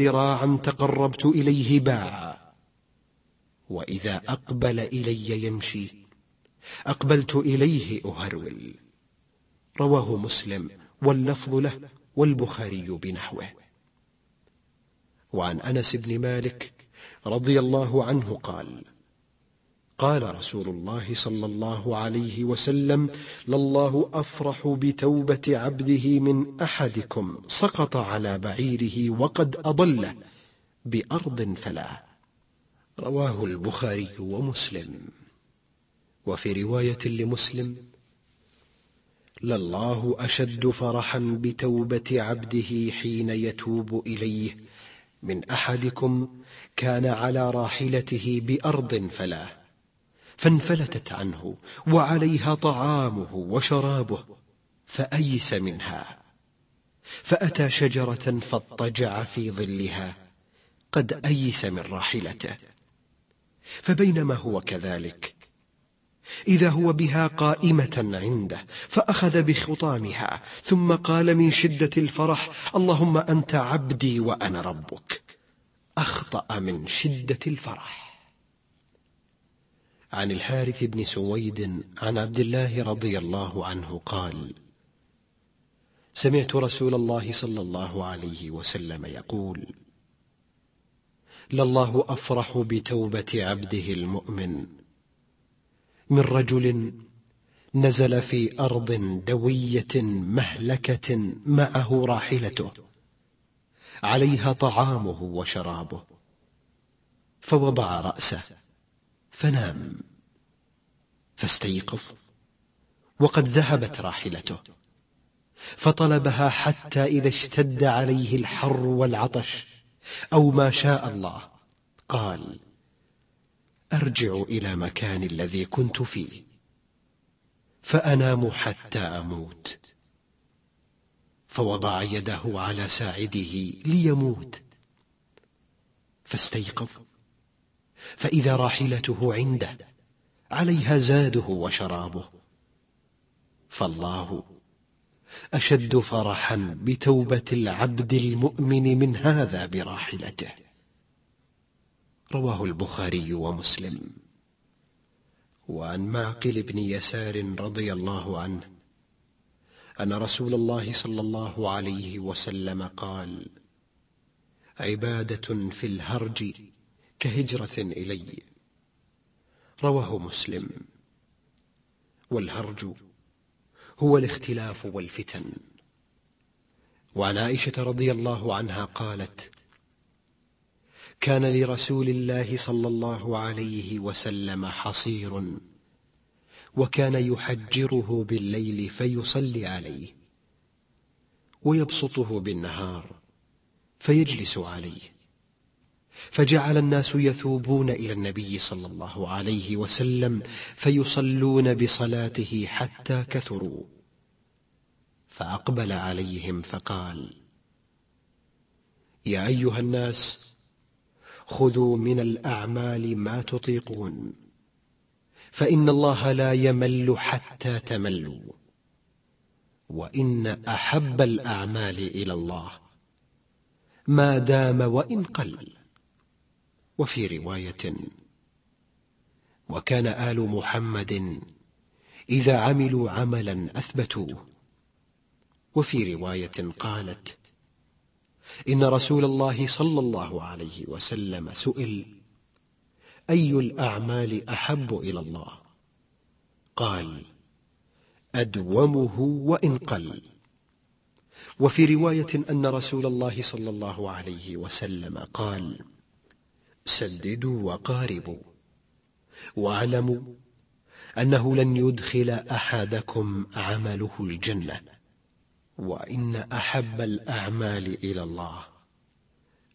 ذراعا تقربت إليه باعا وإذا أقبل إلي يمشي. أقبلت إليه أهرول. رواه مسلم واللفظ له والبخاري بنحوه. وعن أنس بن مالك رضي الله عنه قال قال رسول الله صلى الله عليه وسلم لله أفرح بتوبة عبده من أحدكم سقط على بعيره وقد أضله بأرض فلا رواه البخاري ومسلم. وفي رواية لمسلم لله أشد فرحا بتوبة عبده حين يتوب إليه من أحدكم كان على راحلته بأرض فلا فانفلتت عنه وعليها طعامه وشرابه فأيس منها. فأتى شجرة فاضطجع في ظلها قد أيس من راحلته. فبينما هو كذلك إذا هو بها قائمة عنده فأخذ بخطامها ثم قال من شدة الفرح اللهم أنت عبدي وأنا ربك. أخطأ من شدة الفرح. عن الحارث بن سويد عن عبد الله رضي الله عنه قال سمعت رسول الله صلى الله عليه وسلم يقول لله أفرح بتوبة عبده المؤمن. من رجل نزل في أرض دوية مهلكة معه راحلته. عليها طعامه وشرابه. فوضع رأسه. فنام. فاستيقظ. وقد ذهبت راحلته. فطلبها حتى إذا اشتد عليه الحر والعطش أو ما شاء الله. قال أرجع إلى مكان الذي كنت فيه. فأنام حتى أموت. فوضع يده على ساعده ليموت. فاستيقظ. فإذا راحلته عنده عليها زاده وشرابه. فالله أشد فرحا بتوبة العبد المؤمن من هذا براحلته. رواه البخاري ومسلم. وعن معقل بن يسار رضي الله عنه أن رسول الله صلى الله عليه وسلم قال عبادة في الهرج كهجرة إلي. رواه مسلم. والهرج هو الاختلاف والفتن. وعن عائشة رضي الله عنها قالت كان لرسول الله صلى الله عليه وسلم حصير وكان يحجره بالليل فيصلي عليه ويبسطه بالنهار فيجلس عليه. فجعل الناس يثوبون إلى النبي صلى الله عليه وسلم فيصلون بصلاته حتى كثروا. فأقبل عليهم فقال يا أيها الناس خذوا من الأعمال ما تطيقون فإن الله لا يمل حتى تملوا وإن أحب الأعمال إلى الله ما دام وإن قل. وفي رواية وكان آل محمد إذا عملوا عملا أثبتوه. وفي رواية قالت إن رسول الله صلى الله عليه وسلم سئل أي الأعمال أحب إلى الله؟ قال أدومه وإن قل. وفي رواية أن رسول الله صلى الله عليه وسلم قال سددوا وقاربوا. واعلموا أنه لن يدخل أحدكم عمله الجنة وإن أحب الأعمال إلى الله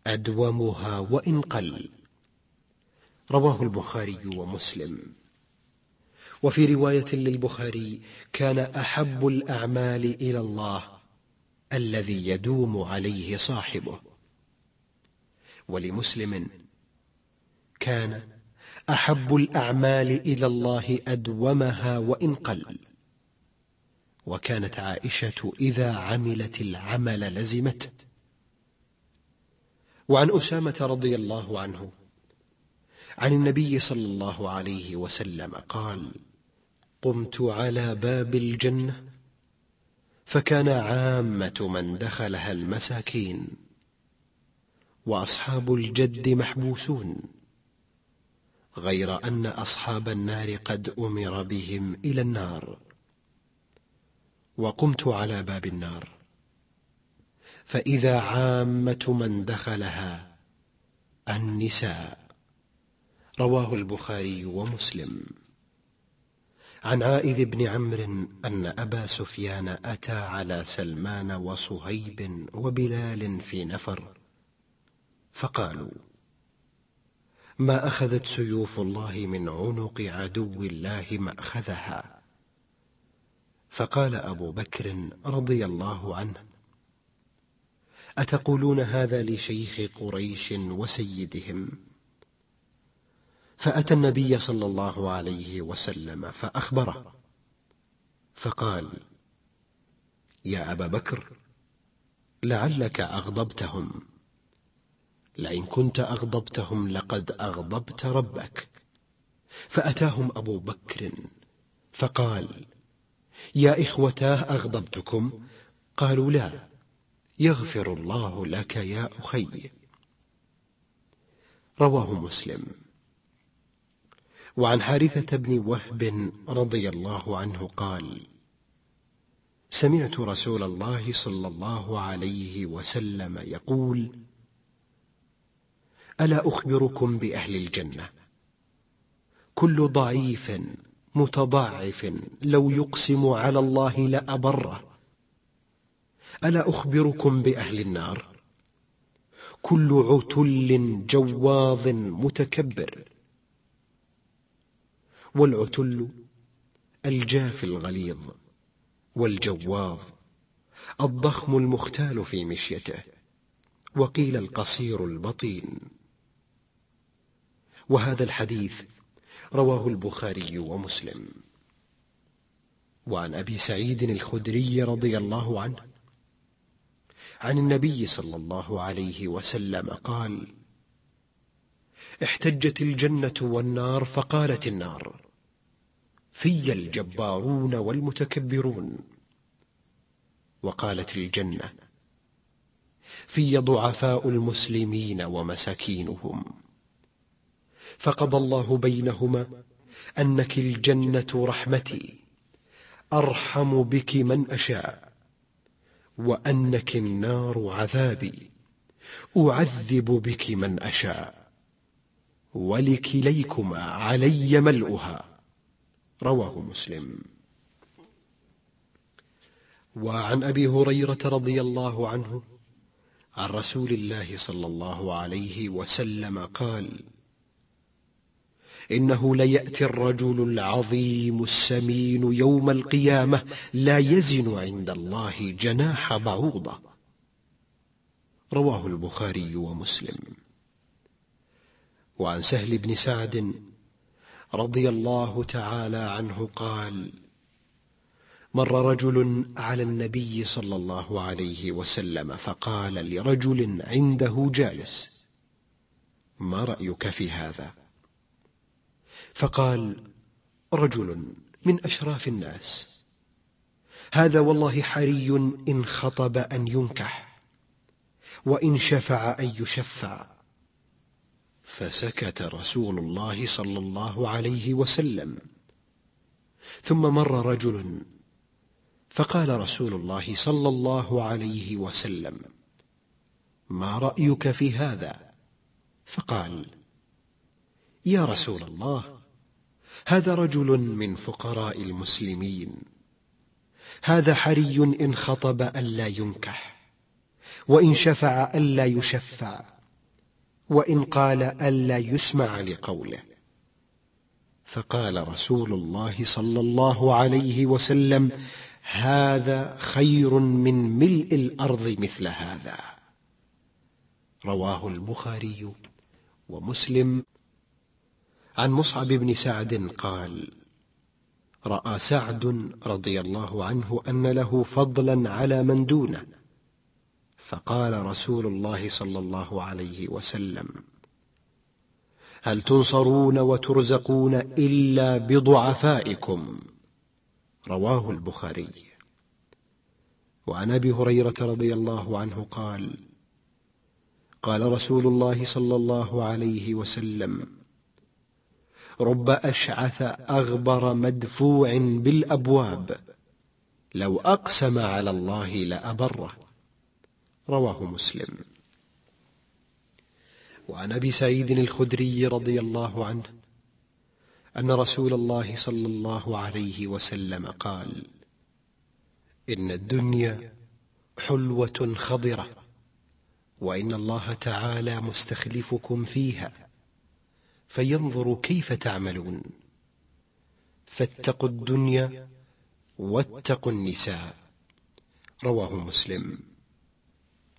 أدومها وإن قل. رواه البخاري ومسلم. وفي رواية للبخاري كان أحب الأعمال إلى الله الذي يدوم عليه صاحبه. ولمسلم كان أحب الأعمال إلى الله أدومها وإن قل. وكانت عائشة إذا عملت العمل لزمته وعن أسامة رضي الله عنه عن النبي صلى الله عليه وسلم قال قمت على باب الجنة فكان عامة من دخلها المساكين وأصحاب الجد محبوسون. غير أن أصحاب النار قد أمر بهم إلى النار. وقمت على باب النار. فإذا عامة من دخلها النساء. رواه البخاري ومسلم. عن عائذ بن عمرو أن أبا سفيان أتى على سلمان وصهيب وبلال في نفر. فقالوا ما أخذت سيوف الله من عنق عدو الله مأخذها. فقال أبو بكر رضي الله عنه أتقولون هذا لشيخ قريش وسيدهم؟ فأتى النبي صلى الله عليه وسلم فأخبره. فقال يا أبا بكر لعلك أغضبتهم. لئن كنت أغضبتهم لقد أغضبت ربك. فأتاهم أبو بكر فقال يا إخوتاه أغضبتكم؟ قالوا لا يغفر الله لك يا أخي. رواه مسلم. وعن حارثة بن وهب رضي الله عنه قال سمعت رسول الله صلى الله عليه وسلم يقول ألا أخبركم بأهل الجنة؟ كل ضعيف متضاعف لو يقسم على الله لأبره. ألا أخبركم بأهل النار؟ كل عتل جواظ متكبر. والعتل الجاف الغليظ والجواظ الضخم المختال في مشيته وقيل القصير البطين. وهذا الحديث رواه البخاري ومسلم. وعن أبي سعيد الخدري رضي الله عنه عن النبي صلى الله عليه وسلم قال احتجت الجنة والنار فقالت النار في الجبارون والمتكبرون. وقالت الجنة في ضعفاء المسلمين ومساكينهم. فقضى الله بينهما أنك الجنة رحمتي أرحم بك من أشاء وأنك النار عذابي أعذب بك من أشاء ولكليكما علي ملؤها رواه مسلم. وعن أبي هريرة رضي الله عنه عن رسول الله صلى الله عليه وسلم قال إنه ليأتي الرجل العظيم السمين يوم القيامة لا يزن عند الله جناح بعوضة. رواه البخاري ومسلم. وعن سهل بن سعد رضي الله تعالى عنه قال مر رجل على النبي صلى الله عليه وسلم فقال لرجل عنده جالس ما رأيك في هذا؟ فقال رجل من أشراف الناس هذا والله حري إن خطب أن ينكح وإن شفع أن يشفع. فسكت رسول الله صلى الله عليه وسلم. ثم مر رجل فقال رسول الله صلى الله عليه وسلم ما رأيك في هذا؟ فقال يا رسول الله هذا رجل من فقراء المسلمين. هذا حري إن خطب ألا ينكح وإن شفع ألا يشفع وإن قال ألا يسمع لقوله. فقال رسول الله صلى الله عليه وسلم هذا خير من ملء الأرض مثل هذا. رواه البخاري ومسلم عن مصعب بن سعد قال رأى سعد رضي الله عنه أن له فضلا على من دونه. فقال رسول الله صلى الله عليه وسلم هل تنصرون وترزقون إلا بضعفائكم؟ رواه البخاري. وعن أبي هريرة رضي الله عنه قال قال رسول الله صلى الله عليه وسلم رب أشعث أغبر مدفوع بالأبواب. لو أقسم على الله لأبره. رواه مسلم. وعن أبي سعيد الخدري رضي الله عنه أن رسول الله صلى الله عليه وسلم قال إن الدنيا حلوة خضرة وإن الله تعالى مستخلفكم فيها. فينظر كيف تعملون. فاتقوا الدنيا واتقوا النساء. رواه مسلم.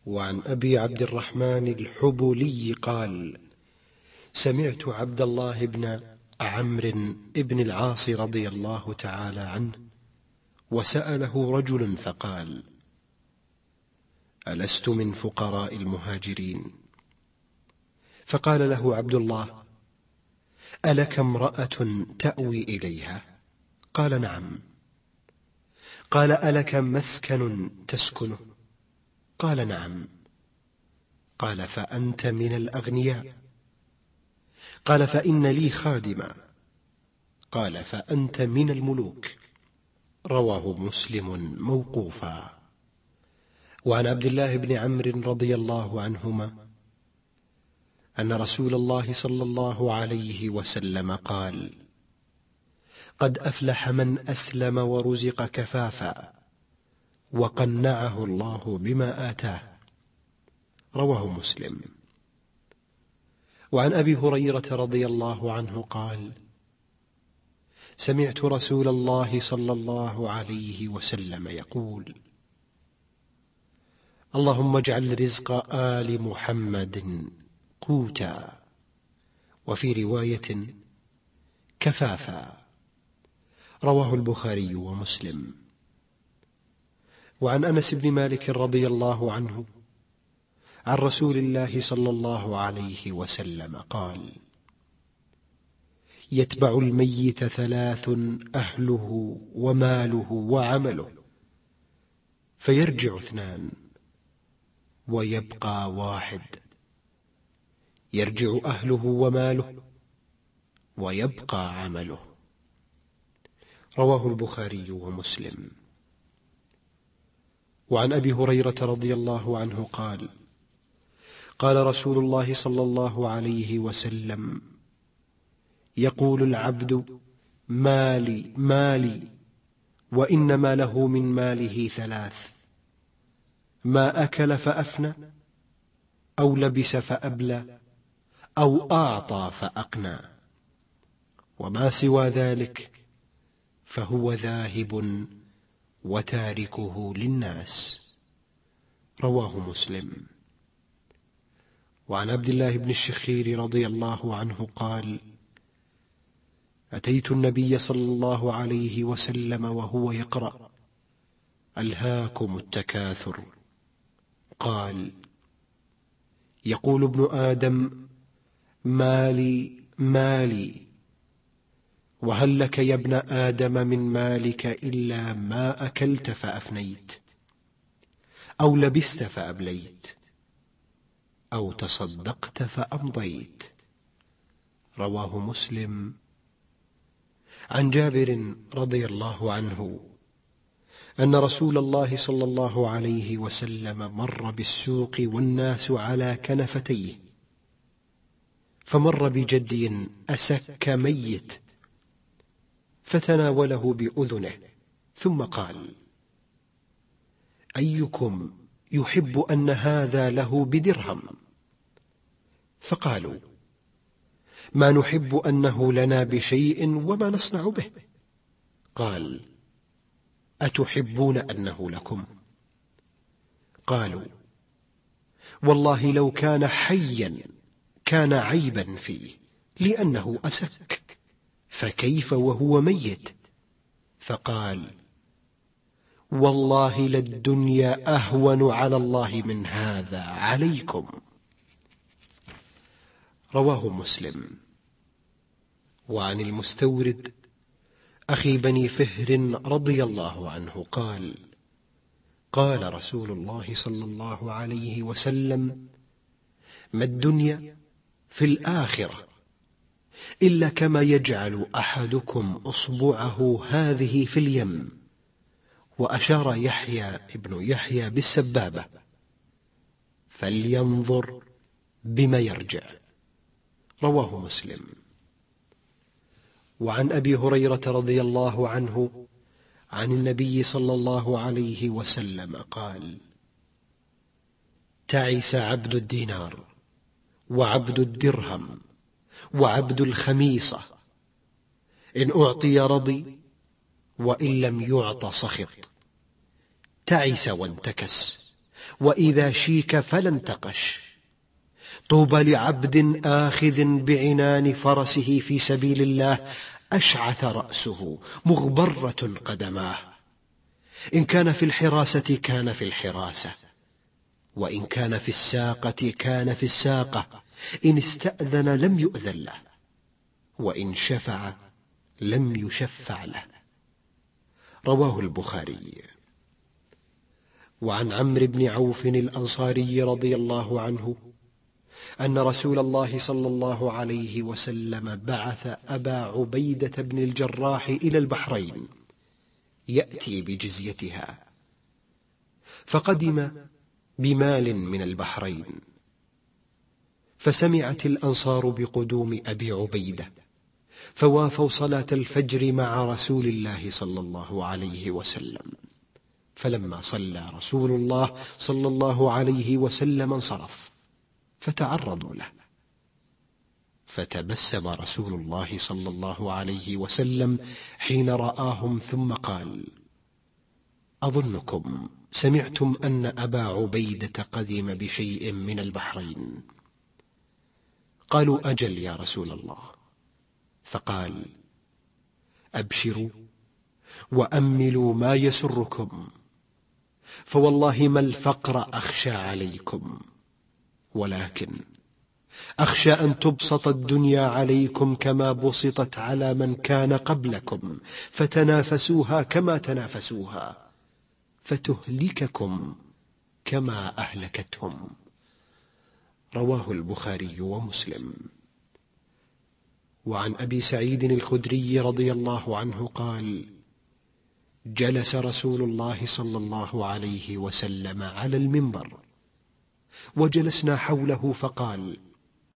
وعن أبي عبد الرحمن الحبولي قال سمعت عبد الله بن عمرو بن العاص رضي الله تعالى عنه وسأله رجل فقال ألست من فقراء المهاجرين؟ فقال له عبد الله ألك امرأة تأوي إليها؟ قال نعم. قال ألك مسكن تسكنه؟ قال نعم. قال فأنت من الأغنياء؟ قال فإن لي خادما؟ قال فأنت من الملوك؟ رواه مسلم موقوفا. وعن عبد الله بن عمرو رضي الله عنهما أن رسول الله صلى الله عليه وسلم قال قد أفلح من أسلم ورزق كفافا وقنعه الله بما آتاه. رواه مسلم. وعن أبي هريرة رضي الله عنه قال سمعت رسول الله صلى الله عليه وسلم يقول اللهم اجعل رزق آل محمد قوتا وفي رواية كفافا. رواه البخاري ومسلم. وعن أنس بن مالك رضي الله عنه عن رسول الله صلى الله عليه وسلم قال يتبع الميت ثلاث أهله وماله وعمله فيرجع اثنان ويبقى واحد. يرجع أهله وماله ويبقى عمله. رواه البخاري ومسلم. وعن أبي هريرة رضي الله عنه قال قال رسول الله صلى الله عليه وسلم يقول العبد مالي مالي وإنما له من ماله ثلاث. ما أكل فأفنى أو لبس فأبلى أو أعطى فأقنى. وما سوى ذلك فهو ذاهب وتاركه للناس. رواه مسلم. وعن عبد الله بن الشخير رضي الله عنه قال أتيت النبي صلى الله عليه وسلم وهو يقرأ ألهاكم التكاثر. قال يقول ابن آدم مالي مالي. وهل لك يا ابن آدم من مالك إلا ما أكلت فأفنيت أو لبست فأبليت أو تصدقت فأمضيت. رواه مسلم. عن جابر رضي الله عنه أن رسول الله صلى الله عليه وسلم مر بالسوق والناس على كنفتيه. فمر بجدي أسك ميت فتناوله بأذنه ثم قال أيكم يحب أن هذا له بدرهم؟ فقالوا ما نحب أنه لنا بشيء وما نصنع به. قال أتحبون أنه لكم؟ قالوا والله لو كان حيا كان عيبا فيه لأنه أسك. فكيف وهو ميت؟ فقال والله للدنيا أهون على الله من هذا عليكم. رواه مسلم. وعن المستورد أخي بني فهر رضي الله عنه قال قال رسول الله صلى الله عليه وسلم ما الدنيا؟ في الآخرة. إلا كما يجعل أحدكم أصبعه هذه في اليم. وأشار يحيى ابن يحيى بالسبابة. فلينظر بما يرجع. رواه مسلم. وعن أبي هريرة رضي الله عنه عن النبي صلى الله عليه وسلم قال تعس عبد الدينار. وعبد الدرهم وعبد الخميصة. إن أعطي رضي وإن لم يعط سخط. تعس وانتكس وإذا شيك فلا انتقش طوبى لعبد آخذ بعنان فرسه في سبيل الله أشعث رأسه مغبرة قدماه. إن كان في الحراسة كان في الحراسة. وإن كان في الساقة كان في الساقة إن استأذن لم يؤذن له وإن شفع لم يشفع له. رواه البخاري. وعن عمرو بن عوف الأنصاري رضي الله عنه أن رسول الله صلى الله عليه وسلم بعث أبا عبيدة بن الجراح إلى البحرين يأتي بجزيتها فقدم بمال من البحرين. فسمعت الأنصار بقدوم أبي عبيدة فوافوا صلاة الفجر مع رسول الله صلى الله عليه وسلم. فلما صلى رسول الله صلى الله عليه وسلم انصرف فتعرضوا له. فتبسم رسول الله صلى الله عليه وسلم حين رآهم ثم قال أظنكم سمعتم أن أبا عبيدة قدم بشيء من البحرين. قالوا أجل يا رسول الله. فقال أبشروا وأملوا ما يسركم فوالله ما الفقر أخشى عليكم ولكن أخشى أن تبسط الدنيا عليكم كما بسطت على من كان قبلكم فتنافسوها كما تنافسوها. فتهلككم كما أهلكتهم. رواه البخاري ومسلم. وعن أبي سعيد الخدري رضي الله عنه قال جلس رسول الله صلى الله عليه وسلم على المنبر وجلسنا حوله فقال